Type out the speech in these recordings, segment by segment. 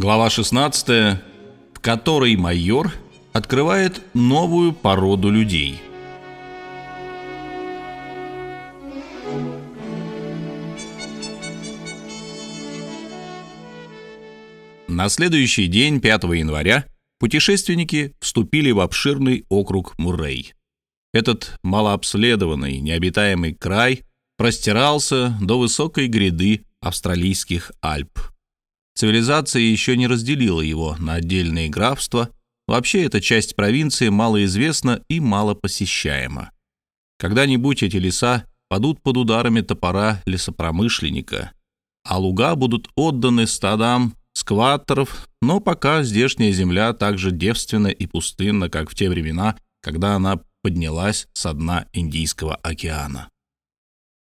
Глава 16, в которой майор открывает новую породу людей. На следующий день, 5 января, путешественники вступили в обширный округ Муррей. Этот малообследованный, необитаемый край простирался до высокой гряды австралийских Альп. Цивилизация еще не разделила его на отдельные графства. Вообще эта часть провинции малоизвестна и мало посещаема. Когда-нибудь эти леса падут под ударами топора лесопромышленника, а луга будут отданы стадам скваттеров, но пока здешняя земля так же девственна и пустынна, как в те времена, когда она поднялась со дна Индийского океана.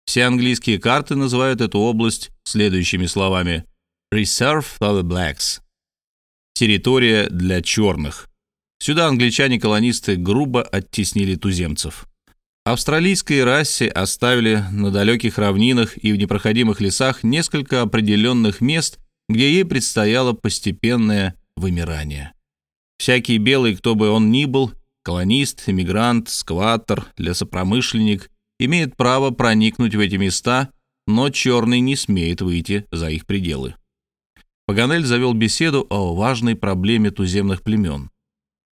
Все английские карты называют эту область следующими словами Reserve for the Blacks. Территория для черных. Сюда англичане-колонисты грубо оттеснили туземцев. Австралийской расе оставили на далеких равнинах и в непроходимых лесах несколько определенных мест, где ей предстояло постепенное вымирание. Всякий белый, кто бы он ни был, колонист, эмигрант, скваттер, лесопромышленник, имеет право проникнуть в эти места, но черный не смеет выйти за их пределы. Паганель завел беседу о важной проблеме туземных племен.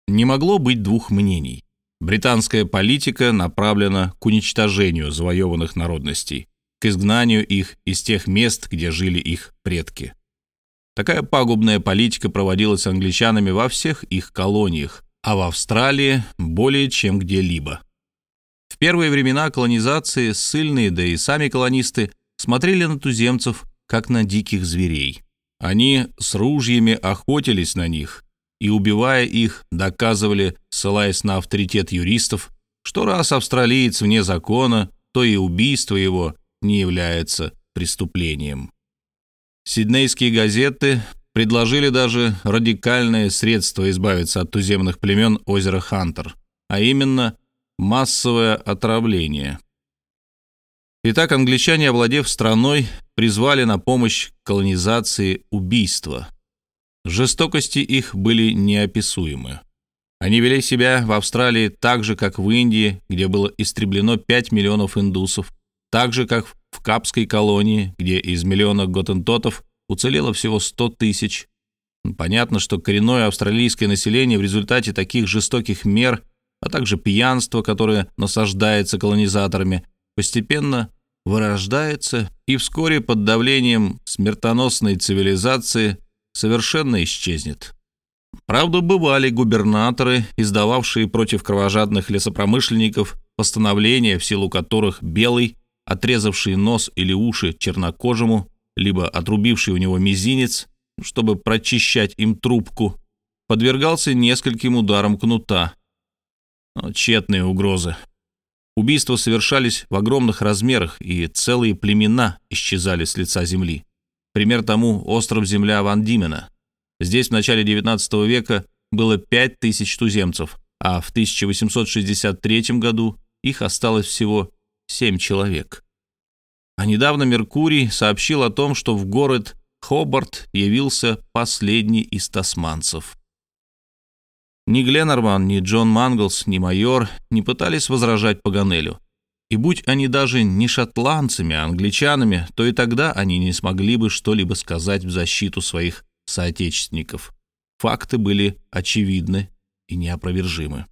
Не могло быть двух мнений. Британская политика направлена к уничтожению завоеванных народностей, к изгнанию их из тех мест, где жили их предки. Такая пагубная политика проводилась англичанами во всех их колониях, а в Австралии более чем где-либо. В первые времена колонизации ссыльные, да и сами колонисты смотрели на туземцев, как на диких зверей – они с ружьями охотились на них и, убивая их, доказывали, ссылаясь на авторитет юристов, что раз австралиец вне закона, то и убийство его не является преступлением. Сиднейские газеты предложили даже радикальное средство избавиться от туземных племен озера Хантер, а именно массовое отравление – Итак, англичане, овладев страной, призвали на помощь колонизации убийства. Жестокости их были неописуемы. Они вели себя в Австралии так же, как в Индии, где было истреблено 5 миллионов индусов, так же, как в Капской колонии, где из миллиона готентотов уцелело всего 100 тысяч. Понятно, что коренное австралийское население в результате таких жестоких мер, а также пьянства, которое насаждается колонизаторами, постепенно вырождается и вскоре под давлением смертоносной цивилизации совершенно исчезнет. Правда, бывали губернаторы, издававшие против кровожадных лесопромышленников постановления, в силу которых белый, отрезавший нос или уши чернокожему, либо отрубивший у него мизинец, чтобы прочищать им трубку, подвергался нескольким ударам кнута. Но тщетные угрозы. Убийства совершались в огромных размерах, и целые племена исчезали с лица земли. Пример тому остров земля Ван Димена. Здесь в начале XIX века было 5000 туземцев, а в 1863 году их осталось всего 7 человек. А недавно Меркурий сообщил о том, что в город Хобарт явился последний из тасманцев. Ни Гленнерман, ни Джон Манглс, ни майор не пытались возражать Паганелю. И будь они даже не шотландцами, а англичанами, то и тогда они не смогли бы что-либо сказать в защиту своих соотечественников. Факты были очевидны и неопровержимы.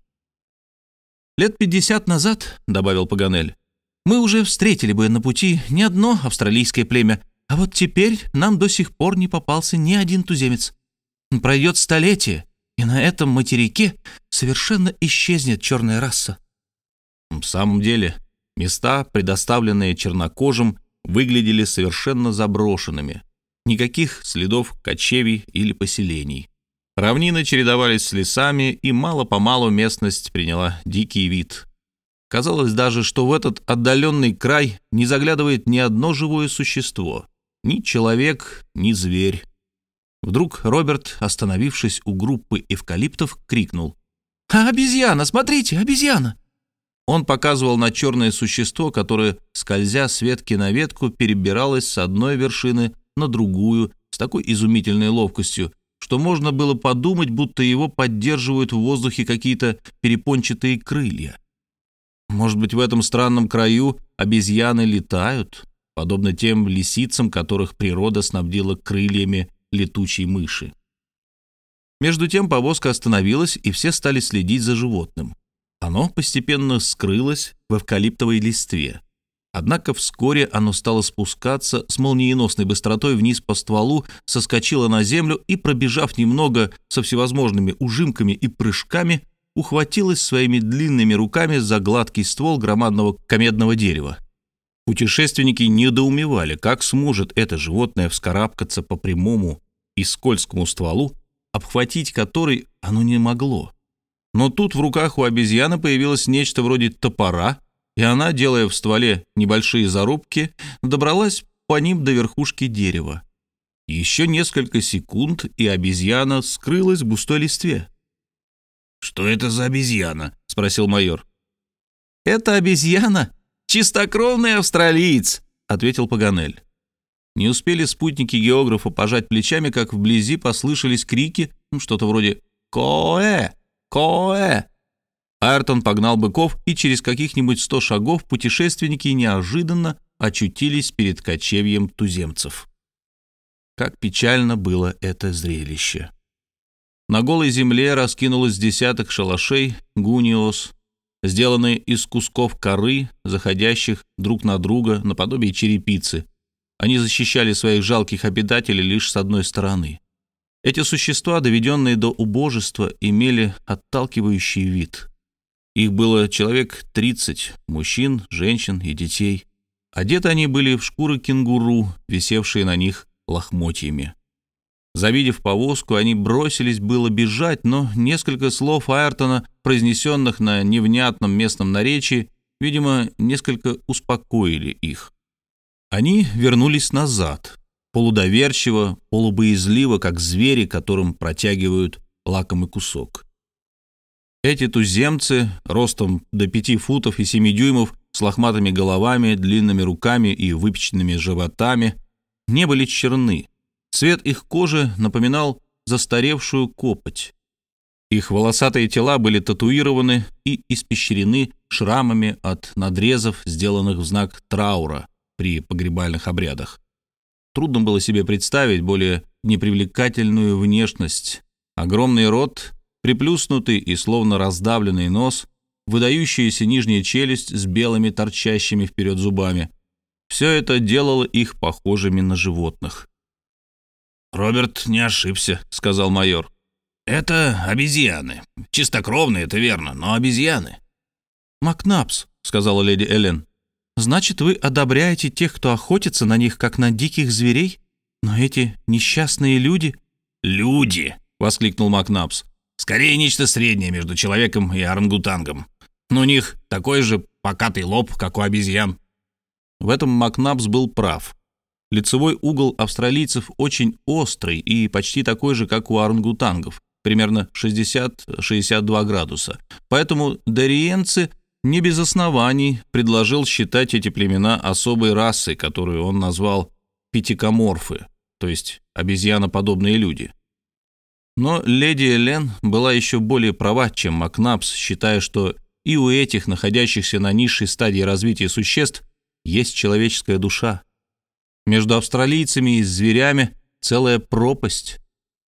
«Лет пятьдесят назад, — добавил Паганель, — мы уже встретили бы на пути не одно австралийское племя, а вот теперь нам до сих пор не попался ни один туземец. Пройдет столетие, и на этом материке совершенно исчезнет черная раса. В самом деле, места, предоставленные чернокожим, выглядели совершенно заброшенными. Никаких следов кочевий или поселений. Равнины чередовались с лесами, и мало-помалу местность приняла дикий вид. Казалось даже, что в этот отдаленный край не заглядывает ни одно живое существо. Ни человек, ни зверь. Вдруг Роберт, остановившись у группы эвкалиптов, крикнул. «А, обезьяна! Смотрите, обезьяна!» Он показывал на черное существо, которое, скользя с ветки на ветку, перебиралось с одной вершины на другую с такой изумительной ловкостью, что можно было подумать, будто его поддерживают в воздухе какие-то перепончатые крылья. Может быть, в этом странном краю обезьяны летают, подобно тем лисицам, которых природа снабдила крыльями летучей мыши. Между тем повозка остановилась, и все стали следить за животным. Оно постепенно скрылось в эвкалиптовой листве. Однако вскоре оно стало спускаться с молниеносной быстротой вниз по стволу, соскочило на землю и, пробежав немного со всевозможными ужимками и прыжками, ухватилось своими длинными руками за гладкий ствол громадного комедного дерева. Путешественники недоумевали, как сможет это животное вскарабкаться по прямому и скользкому стволу, обхватить который оно не могло. Но тут в руках у обезьяны появилось нечто вроде топора, и она, делая в стволе небольшие зарубки, добралась по ним до верхушки дерева. Еще несколько секунд, и обезьяна скрылась в густой листве. «Что это за обезьяна?» — спросил майор. «Это обезьяна? Чистокровный австралиец!» — ответил Паганель. Не успели спутники географа пожать плечами, как вблизи послышались крики, ну, что-то вроде «Коэ! Коэ!». Айртон погнал быков, и через каких-нибудь сто шагов путешественники неожиданно очутились перед кочевьем туземцев. Как печально было это зрелище. На голой земле раскинулось десяток шалашей гуниос, сделанные из кусков коры, заходящих друг на друга наподобие черепицы. Они защищали своих жалких обитателей лишь с одной стороны. Эти существа, доведенные до убожества, имели отталкивающий вид. Их было человек 30, мужчин, женщин и детей. Одеты они были в шкуры кенгуру, висевшие на них лохмотьями. Завидев повозку, они бросились было бежать, но несколько слов Айртона, произнесенных на невнятном местном наречии, видимо, несколько успокоили их. Они вернулись назад, полудоверчиво, полубоязливо, как звери, которым протягивают лакомый кусок. Эти туземцы, ростом до пяти футов и семи дюймов, с лохматыми головами, длинными руками и выпеченными животами, не были черны, Цвет их кожи напоминал застаревшую копоть. Их волосатые тела были татуированы и испещрены шрамами от надрезов, сделанных в знак траура при погребальных обрядах. Трудно было себе представить более непривлекательную внешность. Огромный рот, приплюснутый и словно раздавленный нос, выдающаяся нижняя челюсть с белыми торчащими вперед зубами. Все это делало их похожими на животных. «Роберт не ошибся», — сказал майор. «Это обезьяны. Чистокровные, это верно, но обезьяны». «Макнапс», — сказала леди Эллен. «Значит, вы одобряете тех, кто охотится на них, как на диких зверей? Но эти несчастные люди...» «Люди!» — воскликнул Макнапс. «Скорее нечто среднее между человеком и орангутангом. Но у них такой же покатый лоб, как у обезьян». В этом Макнапс был прав. Лицевой угол австралийцев очень острый и почти такой же, как у орангутангов, примерно 60-62 градуса. Поэтому дариенцы не без оснований предложил считать эти племена особой расой, которую он назвал пятикоморфы, то есть обезьяноподобные люди. Но леди Элен была еще более права, чем Макнапс, считая, что и у этих, находящихся на низшей стадии развития существ, есть человеческая душа. Между австралийцами и зверями целая пропасть.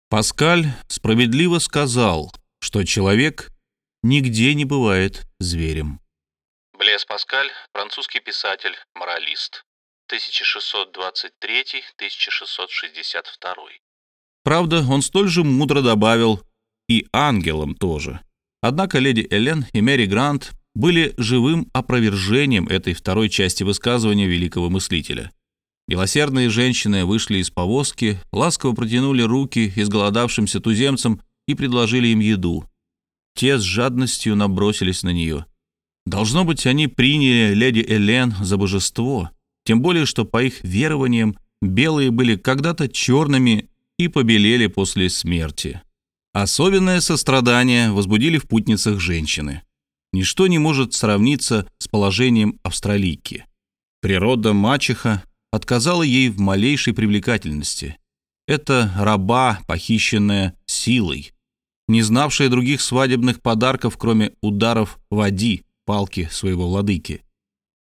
Паскаль справедливо сказал, что человек нигде не бывает зверем. Блес Паскаль, французский писатель, моралист. 1623-1662. Правда, он столь же мудро добавил «и ангелом тоже». Однако леди Элен и Мэри Грант были живым опровержением этой второй части высказывания великого мыслителя. Милосердные женщины вышли из повозки, ласково протянули руки изголодавшимся туземцам и предложили им еду. Те с жадностью набросились на нее. Должно быть, они приняли леди Элен за божество, тем более, что по их верованиям белые были когда-то черными и побелели после смерти. Особенное сострадание возбудили в путницах женщины. Ничто не может сравниться с положением австралийки. Природа мачеха отказала ей в малейшей привлекательности. Это раба, похищенная силой, не знавшая других свадебных подарков, кроме ударов води, палки своего владыки.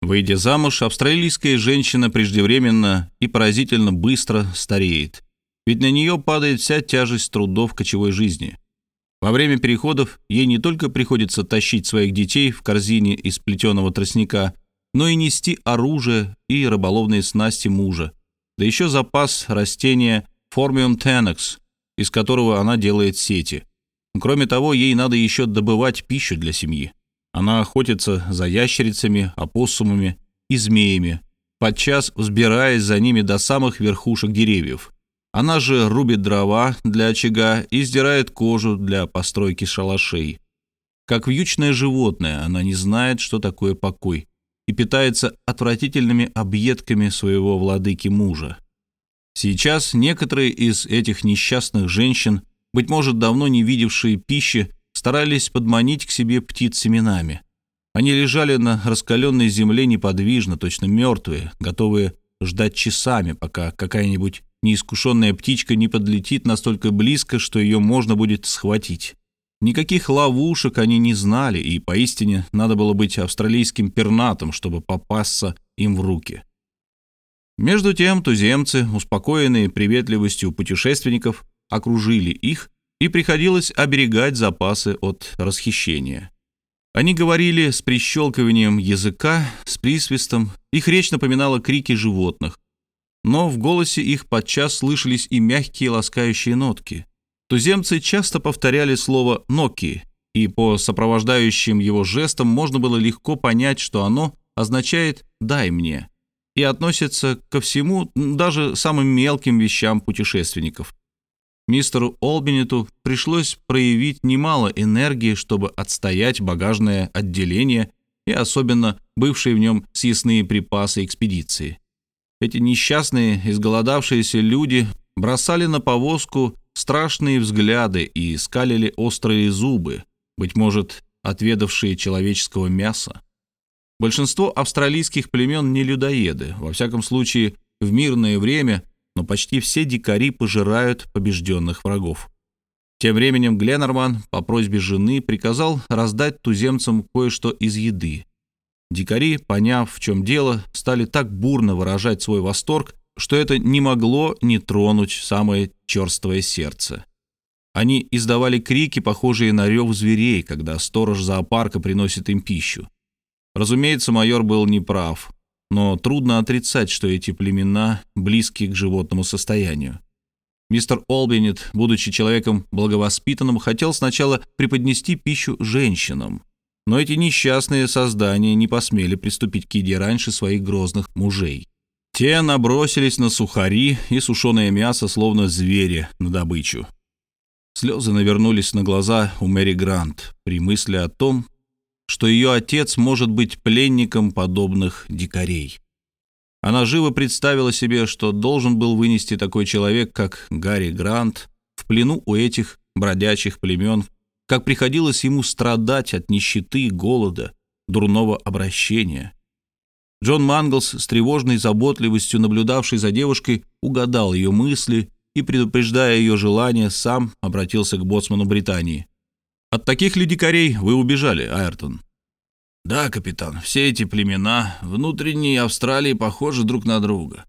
Выйдя замуж, австралийская женщина преждевременно и поразительно быстро стареет, ведь на нее падает вся тяжесть трудов кочевой жизни. Во время переходов ей не только приходится тащить своих детей в корзине из плетеного тростника, но и нести оружие и рыболовные снасти мужа, да еще запас растения Formium tenax, из которого она делает сети. Кроме того, ей надо еще добывать пищу для семьи. Она охотится за ящерицами, опоссумами и змеями, подчас взбираясь за ними до самых верхушек деревьев. Она же рубит дрова для очага и сдирает кожу для постройки шалашей. Как вьючное животное, она не знает, что такое покой, и питается отвратительными объедками своего владыки мужа. Сейчас некоторые из этих несчастных женщин, быть может, давно не видевшие пищи, старались подманить к себе птиц семенами. Они лежали на раскаленной земле неподвижно, точно мертвые, готовые ждать часами, пока какая-нибудь неискушенная птичка не подлетит настолько близко, что ее можно будет схватить. Никаких ловушек они не знали, и поистине надо было быть австралийским пернатом, чтобы попасться им в руки. Между тем туземцы, успокоенные приветливостью путешественников, окружили их и приходилось оберегать запасы от расхищения. Они говорили с прищелкиванием языка, с присвистом, их речь напоминала крики животных, но в голосе их подчас слышались и мягкие ласкающие нотки. Туземцы часто повторяли слово «ноки», и по сопровождающим его жестам можно было легко понять, что оно означает «дай мне» и относится ко всему, даже самым мелким вещам путешественников. Мистеру Олбинету пришлось проявить немало энергии, чтобы отстоять багажное отделение и особенно бывшие в нем съестные припасы экспедиции. Эти несчастные, изголодавшиеся люди бросали на повозку страшные взгляды и скалили острые зубы, быть может, отведавшие человеческого мяса. Большинство австралийских племен не людоеды, во всяком случае, в мирное время но почти все дикари пожирают побежденных врагов. Тем временем Гленнерман по просьбе жены приказал раздать туземцам кое-что из еды. Дикари, поняв, в чем дело, стали так бурно выражать свой восторг, что это не могло не тронуть самое черствое сердце. Они издавали крики, похожие на рев зверей, когда сторож зоопарка приносит им пищу. Разумеется, майор был неправ но трудно отрицать, что эти племена близки к животному состоянию. Мистер Олбинет, будучи человеком благовоспитанным, хотел сначала преподнести пищу женщинам, но эти несчастные создания не посмели приступить к еде раньше своих грозных мужей. Те набросились на сухари и сушеное мясо, словно звери, на добычу. Слезы навернулись на глаза у Мэри Грант при мысли о том, что ее отец может быть пленником подобных дикарей. Она живо представила себе, что должен был вынести такой человек, как Гарри Грант, в плену у этих бродячих племен, как приходилось ему страдать от нищеты, голода, дурного обращения. Джон Манглс, с тревожной заботливостью наблюдавший за девушкой, угадал ее мысли и, предупреждая ее желание, сам обратился к боцману Британии. От таких ли дикарей вы убежали, Айртон? Да, капитан, все эти племена внутренней Австралии похожи друг на друга.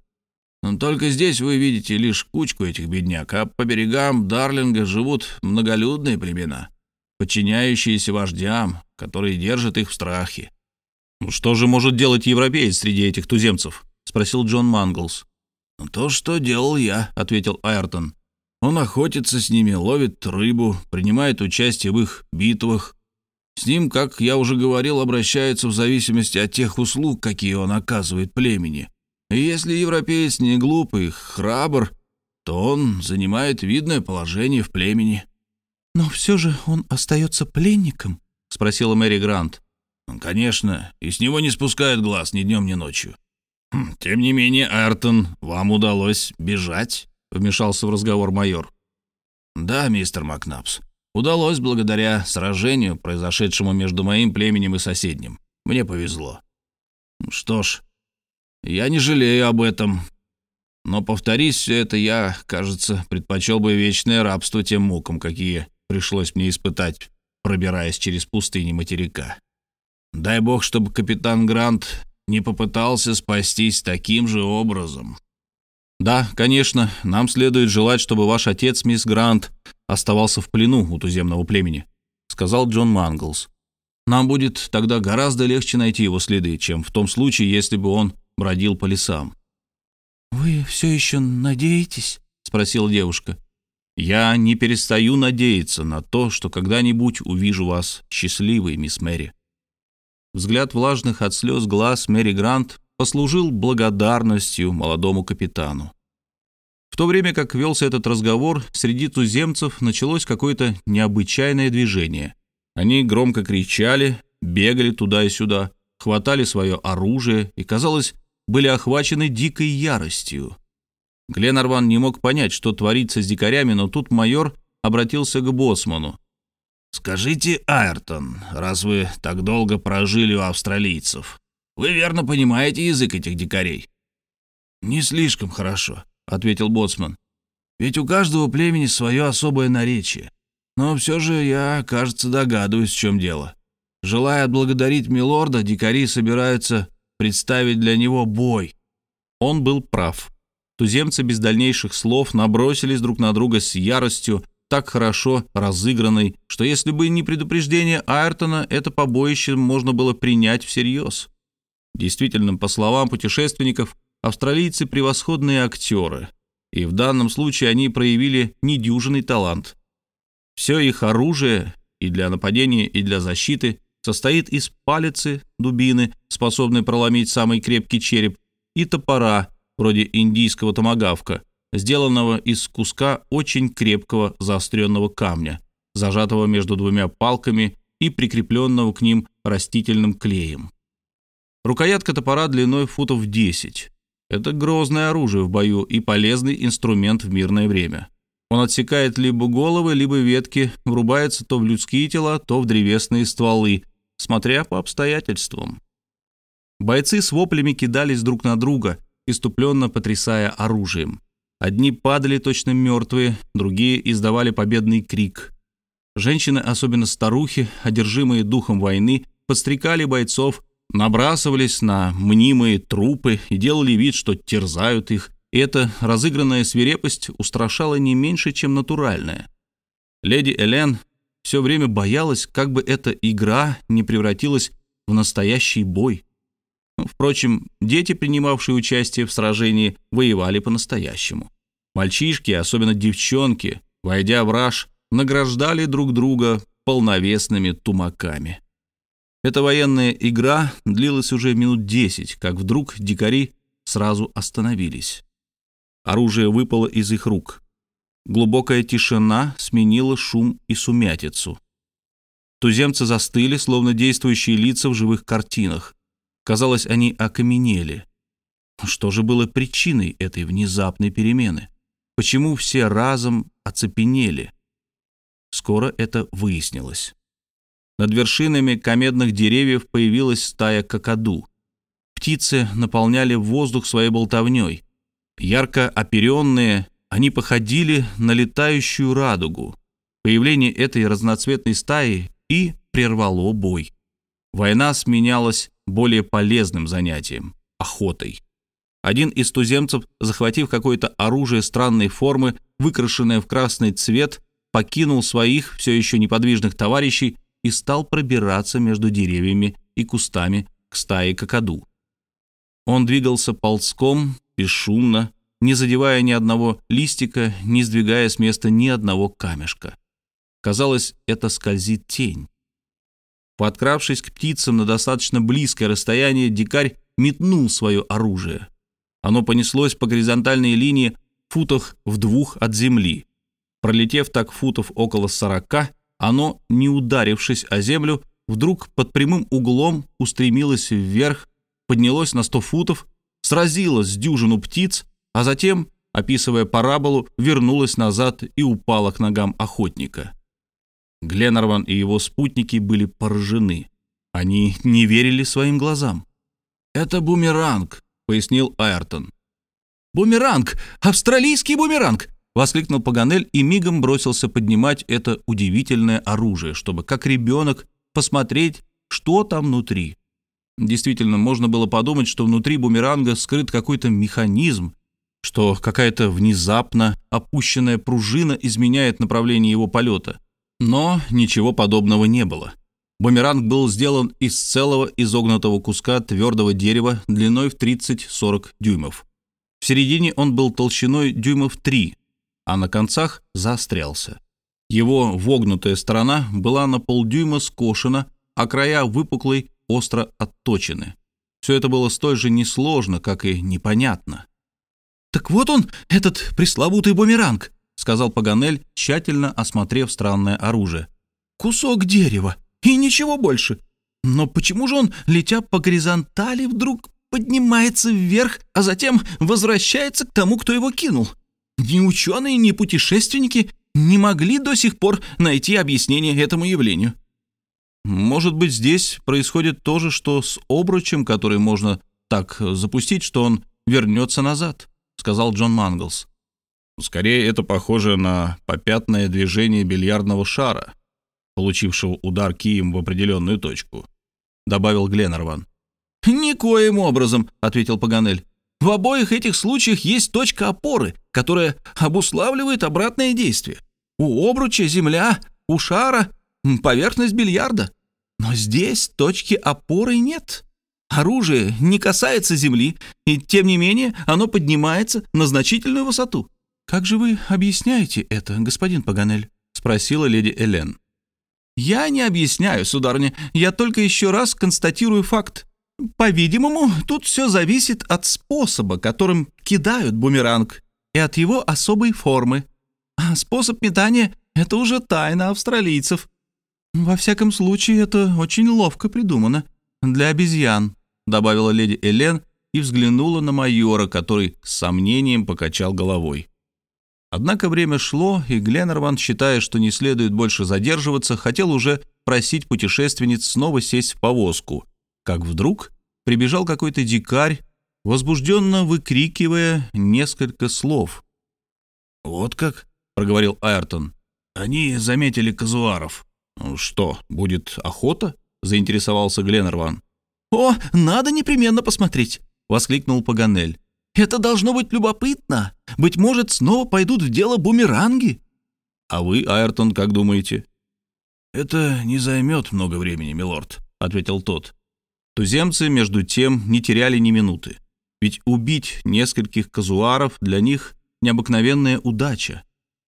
Но только здесь вы видите лишь кучку этих бедняк, а по берегам Дарлинга живут многолюдные племена, подчиняющиеся вождям, которые держат их в страхе. «Ну «Что же может делать европеец среди этих туземцев?» — спросил Джон Манглс. «То, что делал я», — ответил Айртон. Он охотится с ними, ловит рыбу, принимает участие в их битвах. С ним, как я уже говорил, обращаются в зависимости от тех услуг, какие он оказывает племени. И если европеец не глупый, храбр, то он занимает видное положение в племени. «Но все же он остается пленником?» — спросила Мэри Грант. «Ну, «Конечно, и с него не спускают глаз ни днем, ни ночью. Хм, тем не менее, Айртон, вам удалось бежать?» Вмешался в разговор майор. «Да, мистер Макнапс, удалось благодаря сражению, произошедшему между моим племенем и соседним. Мне повезло. Что ж, я не жалею об этом. Но повторись все это, я, кажется, предпочел бы вечное рабство тем мукам, какие пришлось мне испытать, пробираясь через пустыни материка. Дай бог, чтобы капитан Грант не попытался спастись таким же образом. Да, конечно, нам следует желать, чтобы ваш отец, мисс Грант, оставался в плену у туземного племени, сказал Джон Манглс. Нам будет тогда гораздо легче найти его следы, чем в том случае, если бы он бродил по лесам. «Вы все еще надеетесь?» — спросила девушка. «Я не перестаю надеяться на то, что когда-нибудь увижу вас счастливой, мисс Мэри». Взгляд влажных от слез глаз Мэри Грант послужил благодарностью молодому капитану. В то время как велся этот разговор, среди туземцев началось какое-то необычайное движение. Они громко кричали, бегали туда и сюда, хватали свое оружие и, казалось, были охвачены дикой яростью. Гленарван не мог понять, что творится с дикарями, но тут майор обратился к боссману. «Скажите, Айртон, раз вы так долго прожили у австралийцев, вы верно понимаете язык этих дикарей?» «Не слишком хорошо», — ответил боцман. «Ведь у каждого племени свое особое наречие. Но все же я, кажется, догадываюсь, в чем дело. Желая отблагодарить милорда, дикари собираются представить для него бой. Он был прав. Туземцы без дальнейших слов набросились друг на друга с яростью, так хорошо разыгранной, что если бы не предупреждение Айртона, это побоище можно было принять всерьез. Действительно, по словам путешественников, австралийцы превосходные актеры, и в данном случае они проявили недюжинный талант. Все их оружие и для нападения, и для защиты состоит из палицы, дубины, способной проломить самый крепкий череп, и топора, вроде индийского томагавка, сделанного из куска очень крепкого заостренного камня, зажатого между двумя палками и прикрепленного к ним растительным клеем. Рукоятка топора длиной футов 10. Это грозное оружие в бою и полезный инструмент в мирное время. Он отсекает либо головы, либо ветки, врубается то в людские тела, то в древесные стволы, смотря по обстоятельствам. Бойцы с воплями кидались друг на друга, иступленно потрясая оружием. Одни падали точно мертвые, другие издавали победный крик. Женщины, особенно старухи, одержимые духом войны, подстрекали бойцов, набрасывались на мнимые трупы и делали вид, что терзают их. И эта разыгранная свирепость устрашала не меньше, чем натуральная. Леди Элен все время боялась, как бы эта игра не превратилась в настоящий бой. Впрочем, дети, принимавшие участие в сражении, воевали по-настоящему. Мальчишки, особенно девчонки, войдя в раж, награждали друг друга полновесными тумаками. Эта военная игра длилась уже минут десять, как вдруг дикари сразу остановились. Оружие выпало из их рук. Глубокая тишина сменила шум и сумятицу. Туземцы застыли, словно действующие лица в живых картинах. Казалось, они окаменели. Что же было причиной этой внезапной перемены? Почему все разом оцепенели? Скоро это выяснилось. Над вершинами комедных деревьев появилась стая какаду. Птицы наполняли воздух своей болтовней. Ярко оперенные, они походили на летающую радугу. Появление этой разноцветной стаи и прервало бой. Война сменялась более полезным занятием – охотой. Один из туземцев, захватив какое-то оружие странной формы, выкрашенное в красный цвет, покинул своих все еще неподвижных товарищей и стал пробираться между деревьями и кустами к стае какаду. Он двигался ползком, бесшумно, не задевая ни одного листика, не сдвигая с места ни одного камешка. Казалось, это скользит тень. Подкравшись к птицам на достаточно близкое расстояние, дикарь метнул свое оружие. Оно понеслось по горизонтальной линии футах в двух от земли. Пролетев так футов около сорока, оно, не ударившись о землю, вдруг под прямым углом устремилось вверх, поднялось на сто футов, сразилось с дюжину птиц а затем, описывая параболу, вернулась назад и упала к ногам охотника. Гленнерван и его спутники были поражены. Они не верили своим глазам. «Это бумеранг», — пояснил Айртон. Бумеранг! Австралийский бумеранг!» — воскликнул Паганель и мигом бросился поднимать это удивительное оружие, чтобы, как ребенок, посмотреть, что там внутри. Действительно, можно было подумать, что внутри бумеранга скрыт какой-то механизм, что какая-то внезапно опущенная пружина изменяет направление его полета. Но ничего подобного не было. Бумеранг был сделан из целого изогнутого куска твердого дерева длиной в 30-40 дюймов. В середине он был толщиной дюймов 3, а на концах заострялся. Его вогнутая сторона была на полдюйма скошена, а края выпуклой остро отточены. Все это было столь же несложно, как и непонятно. «Так вот он, этот пресловутый бумеранг», — сказал Паганель, тщательно осмотрев странное оружие. «Кусок дерева, и ничего больше. Но почему же он, летя по горизонтали, вдруг поднимается вверх, а затем возвращается к тому, кто его кинул? Ни ученые, ни путешественники не могли до сих пор найти объяснение этому явлению. Может быть, здесь происходит то же, что с обручем, который можно так запустить, что он вернется назад, сказал Джон Манглс. Скорее, это похоже на попятное движение бильярдного шара, получившего удар кием в определенную точку, добавил Гленнерван. «Никоим образом», — ответил Паганель. «В обоих этих случаях есть точка опоры, которая обуславливает обратное действие. У обруча земля, у шара поверхность бильярда. Но здесь точки опоры нет. Оружие не касается земли, и тем не менее оно поднимается на значительную высоту. «Как же вы объясняете это, господин Паганель?» — спросила леди Элен. «Я не объясняю, сударыня, я только еще раз констатирую факт. По-видимому, тут все зависит от способа, которым кидают бумеранг, и от его особой формы. А способ метания — это уже тайна австралийцев. Во всяком случае, это очень ловко придумано. Для обезьян», — добавила леди Элен и взглянула на майора, который с сомнением покачал головой. Однако время шло, и Гленнерван, считая, что не следует больше задерживаться, хотел уже просить путешественниц снова сесть в повозку, как вдруг прибежал какой-то дикарь, возбужденно выкрикивая несколько слов. «Вот как?» — проговорил Айртон. «Они заметили казуаров». «Что, будет охота?» — заинтересовался Гленнерван. «О, надо непременно посмотреть!» — воскликнул Паганель. Это должно быть любопытно. Быть может, снова пойдут в дело бумеранги. А вы, Айртон, как думаете? Это не займет много времени, милорд, ответил тот. Туземцы, между тем, не теряли ни минуты. Ведь убить нескольких казуаров для них необыкновенная удача.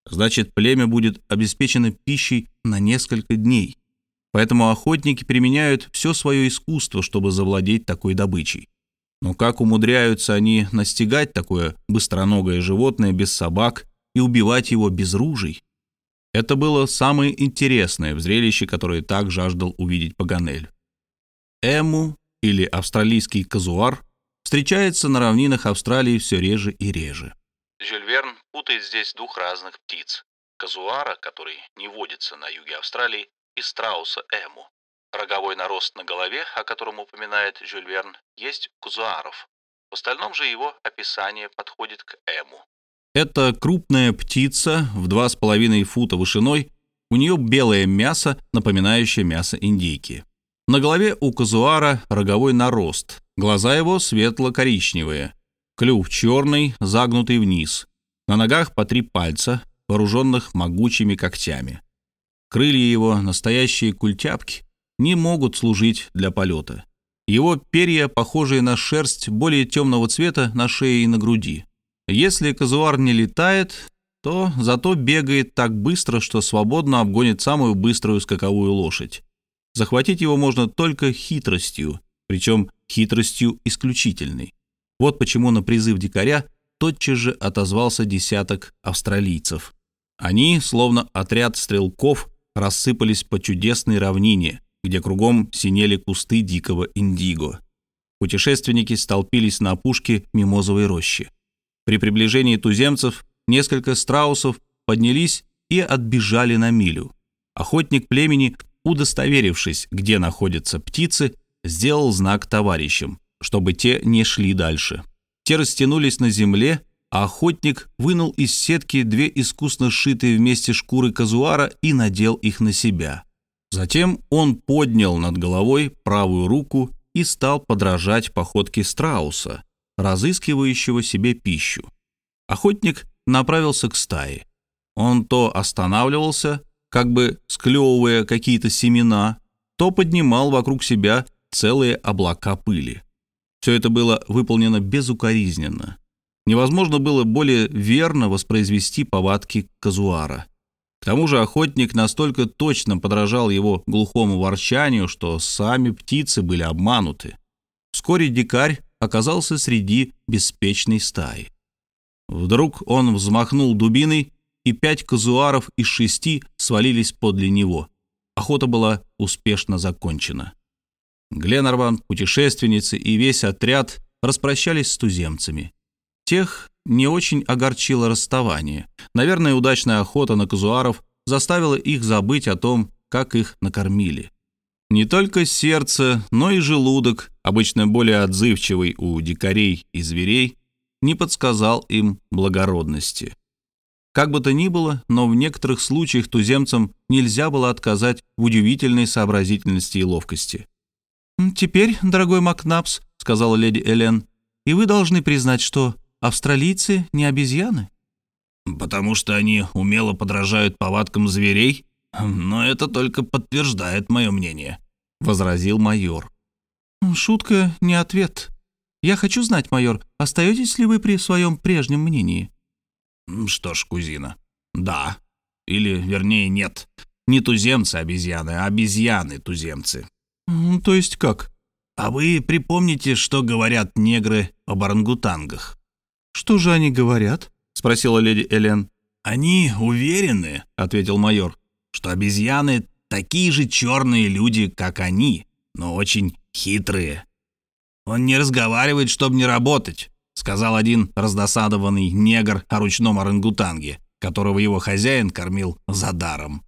Значит, племя будет обеспечено пищей на несколько дней. Поэтому охотники применяют все свое искусство, чтобы завладеть такой добычей. Но как умудряются они настигать такое быстроногое животное без собак и убивать его без ружей? Это было самое интересное в зрелище, которое так жаждал увидеть Паганель. Эму, или австралийский казуар, встречается на равнинах Австралии все реже и реже. Жюль Верн путает здесь двух разных птиц. Казуара, который не водится на юге Австралии, и страуса Эму. Роговой нарост на голове, о котором упоминает Жюль Верн, есть кузуаров. В остальном же его описание подходит к эму. Это крупная птица в 2,5 фута вышиной, у нее белое мясо, напоминающее мясо индейки. На голове у казуара роговой нарост, глаза его светло-коричневые, клюв черный, загнутый вниз, на ногах по три пальца, вооруженных могучими когтями. Крылья его — настоящие культяпки, не могут служить для полета. Его перья, похожие на шерсть более темного цвета на шее и на груди. Если казуар не летает, то зато бегает так быстро, что свободно обгонит самую быструю скаковую лошадь. Захватить его можно только хитростью, причем хитростью исключительной. Вот почему на призыв дикаря тотчас же отозвался десяток австралийцев. Они, словно отряд стрелков, рассыпались по чудесной равнине, где кругом синели кусты дикого индиго. Путешественники столпились на опушке мимозовой рощи. При приближении туземцев несколько страусов поднялись и отбежали на милю. Охотник племени, удостоверившись, где находятся птицы, сделал знак товарищам, чтобы те не шли дальше. Те растянулись на земле а охотник вынул из сетки две искусно сшитые вместе шкуры казуара и надел их на себя. Затем он поднял над головой правую руку и стал подражать походке страуса, разыскивающего себе пищу. Охотник направился к стае. Он то останавливался, как бы склевывая какие-то семена, то поднимал вокруг себя целые облака пыли. Все это было выполнено безукоризненно. Невозможно было более верно воспроизвести повадки казуара. К тому же охотник настолько точно подражал его глухому ворчанию, что сами птицы были обмануты. Вскоре дикарь оказался среди беспечной стаи. Вдруг он взмахнул дубиной, и пять казуаров из шести свалились подле него. Охота была успешно закончена. Гленарван, путешественницы и весь отряд распрощались с туземцами. Тех не очень огорчило расставание. Наверное, удачная охота на казуаров заставила их забыть о том, как их накормили. Не только сердце, но и желудок, обычно более отзывчивый у дикарей и зверей, не подсказал им благородности. Как бы то ни было, но в некоторых случаях туземцам нельзя было отказать в удивительной сообразительности и ловкости. «Теперь, дорогой Макнапс», — сказала леди Элен, — «и вы должны признать, что австралийцы не обезьяны». «Потому что они умело подражают повадкам зверей? Но это только подтверждает мое мнение», — возразил майор. «Шутка не ответ. Я хочу знать, майор, остаетесь ли вы при своем прежнем мнении?» «Что ж, кузина, да. Или, вернее, нет. Не туземцы обезьяны, а обезьяны-туземцы». «То есть как?» «А вы припомните, что говорят негры об орангутангах?» «Что же они говорят?» — спросила леди Элен. «Они уверены, — ответил майор, — что обезьяны такие же черные люди, как они, но очень хитрые. Он не разговаривает, чтобы не работать», — сказал один раздосадованный негр о ручном орангутанге, которого его хозяин кормил за даром.